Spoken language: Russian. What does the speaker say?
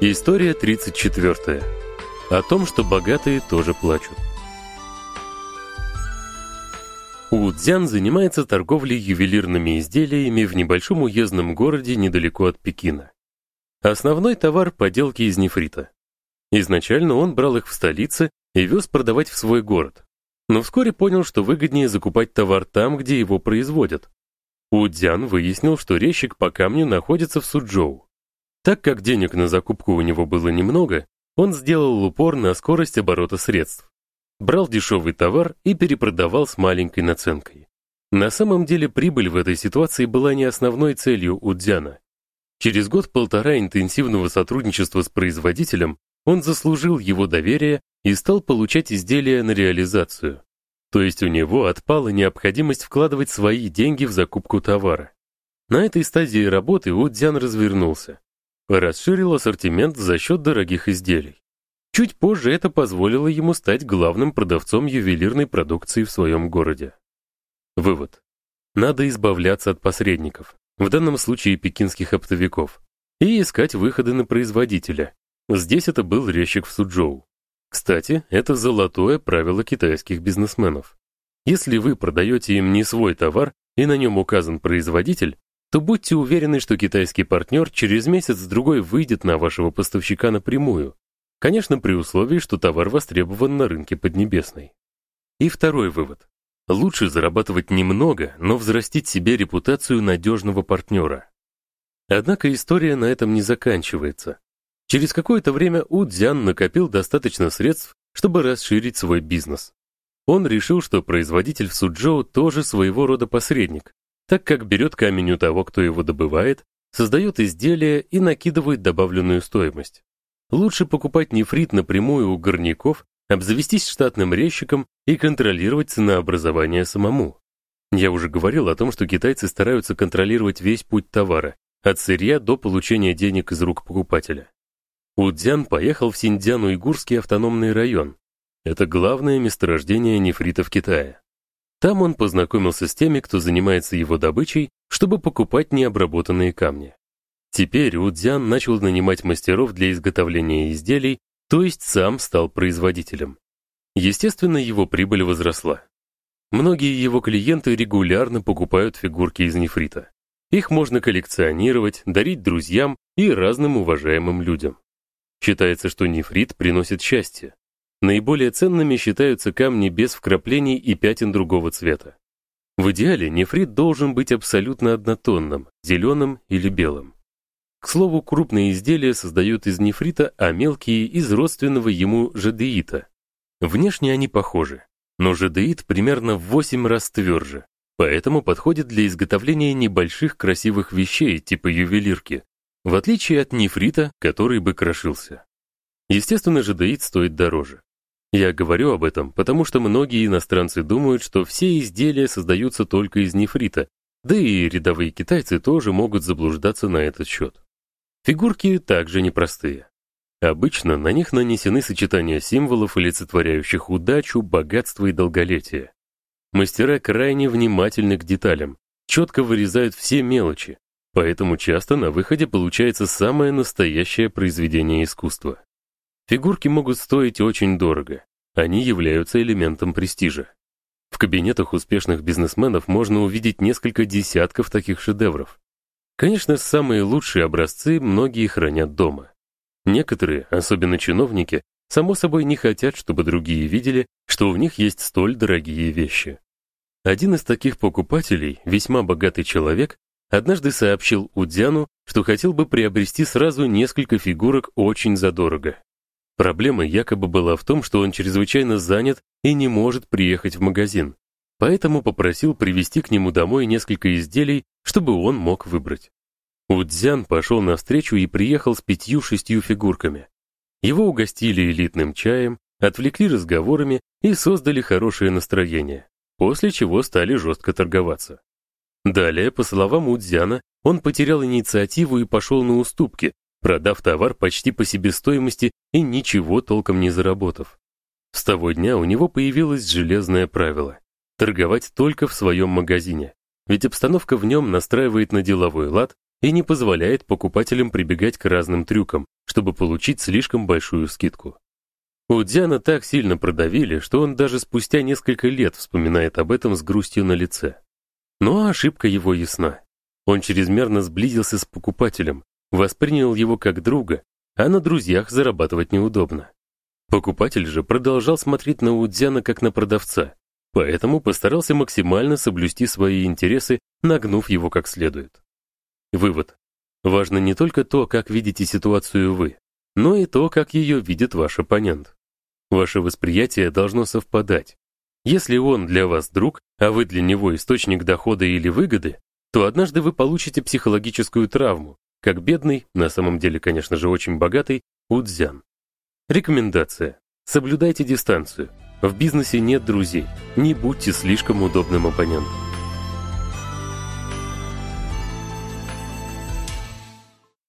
История 34. О том, что богатые тоже плачут. Удзян занимается торговлей ювелирными изделиями в небольшом уездном городе недалеко от Пекина. Основной товар поделки из нефрита. Изначально он брал их в столице и вез продавать в свой город. Но вскоре понял, что выгоднее закупать товар там, где его производят. Удзян выяснил, что резчик по камню находится в Суджоу. Так как денег на закупку у него было немного, он сделал упор на скорость оборота средств. Брал дешевый товар и перепродавал с маленькой наценкой. На самом деле прибыль в этой ситуации была не основной целью Удзяна. Через год-полтора интенсивного сотрудничества с производителем он заслужил его доверие и стал получать изделия на реализацию. То есть у него отпала необходимость вкладывать свои деньги в закупку товара. На этой стадии работы Удзян развернулся. Расширил ассортимент за счет дорогих изделий. Чуть позже это позволило ему стать главным продавцом ювелирной продукции в своем городе. Вывод. Надо избавляться от посредников, в данном случае пекинских оптовиков, и искать выходы на производителя. Здесь это был резчик в Суджоу. Кстати, это золотое правило китайских бизнесменов. Если вы продаете им не свой товар и на нем указан производитель, то будьте уверены, что китайский партнер через месяц-другой выйдет на вашего поставщика напрямую. Конечно, при условии, что товар востребован на рынке Поднебесной. И второй вывод. Лучше зарабатывать немного, но взрастить себе репутацию надежного партнера. Однако история на этом не заканчивается. Через какое-то время Удзян накопил достаточно средств, чтобы расширить свой бизнес. Он решил, что производитель в Суджоу тоже своего рода посредник, так как берет камень у того, кто его добывает, создает изделие и накидывает добавленную стоимость. Лучше покупать нефрит напрямую у горняков, обзавестись штатным резчиком и контролировать ценообразование самому. Я уже говорил о том, что китайцы стараются контролировать весь путь товара, от сырья до получения денег из рук покупателя. Удзян поехал в Синьцзян-Уйгурский автономный район. Это главное месторождение нефрита в Китае. Там он познакомился с теми, кто занимается его добычей, чтобы покупать необработанные камни. Теперь Удзян начал нанимать мастеров для изготовления изделий, то есть сам стал производителем. Естественно, его прибыль возросла. Многие его клиенты регулярно покупают фигурки из нефрита. Их можно коллекционировать, дарить друзьям и разным уважаемым людям. Считается, что нефрит приносит счастье. Наиболее ценными считаются камни без вкраплений и пятен другого цвета. В идеале нефрит должен быть абсолютно однотонным, зеленым или белым. К слову, крупные изделия создают из нефрита, а мелкие из родственного ему жадеита. Внешне они похожи, но жадеит примерно в 8 раз тверже, поэтому подходит для изготовления небольших красивых вещей типа ювелирки, в отличие от нефрита, который бы крошился. Естественно, жадеит стоит дороже. Я говорю об этом, потому что многие иностранцы думают, что все изделия создаются только из нефрита, да и рядовые китайцы тоже могут заблуждаться на этот счет. Фигурки также непростые. Обычно на них нанесены сочетания символов, олицетворяющих удачу, богатство и долголетие. Мастера крайне внимательны к деталям, четко вырезают все мелочи, поэтому часто на выходе получается самое настоящее произведение искусства. Фигурки могут стоить очень дорого. Они являются элементом престижа. В кабинетах успешных бизнесменов можно увидеть несколько десятков таких шедевров. Конечно, самые лучшие образцы многие хранят дома. Некоторые, особенно чиновники, само собой не хотят, чтобы другие видели, что у них есть столь дорогие вещи. Один из таких покупателей, весьма богатый человек, однажды сообщил Удзяну, что хотел бы приобрести сразу несколько фигурок очень задорого. Проблема якобы была в том, что он чрезвычайно занят и не может приехать в магазин. Поэтому попросил привезти к нему домой несколько изделий, чтобы он мог выбрать. Удзян пошел навстречу и приехал с пятью-шестью фигурками. Его угостили элитным чаем, отвлекли разговорами и создали хорошее настроение, после чего стали жестко торговаться. Далее, по словам Удзяна, он потерял инициативу и пошел на уступки, продав товар почти по себестоимости и ничего толком не заработав. С того дня у него появилось железное правило торговать только в своем магазине. Ведь обстановка в нем настраивает на деловой лад и не позволяет покупателям прибегать к разным трюкам, чтобы получить слишком большую скидку. У Дзяна так сильно продавили, что он даже спустя несколько лет вспоминает об этом с грустью на лице. Но ошибка его ясна. Он чрезмерно сблизился с покупателем, воспринял его как друга, а на друзьях зарабатывать неудобно. Покупатель же продолжал смотреть на Удзяна как на продавца, поэтому постарался максимально соблюсти свои интересы, нагнув его как следует. Вывод. Важно не только то, как видите ситуацию вы, но и то, как ее видит ваш оппонент. Ваше восприятие должно совпадать. Если он для вас друг, а вы для него источник дохода или выгоды, то однажды вы получите психологическую травму, как бедный, на самом деле, конечно же, очень богатый, Удзян. Рекомендация. Соблюдайте дистанцию. В бизнесе нет друзей. Не будьте слишком удобным оппонентом.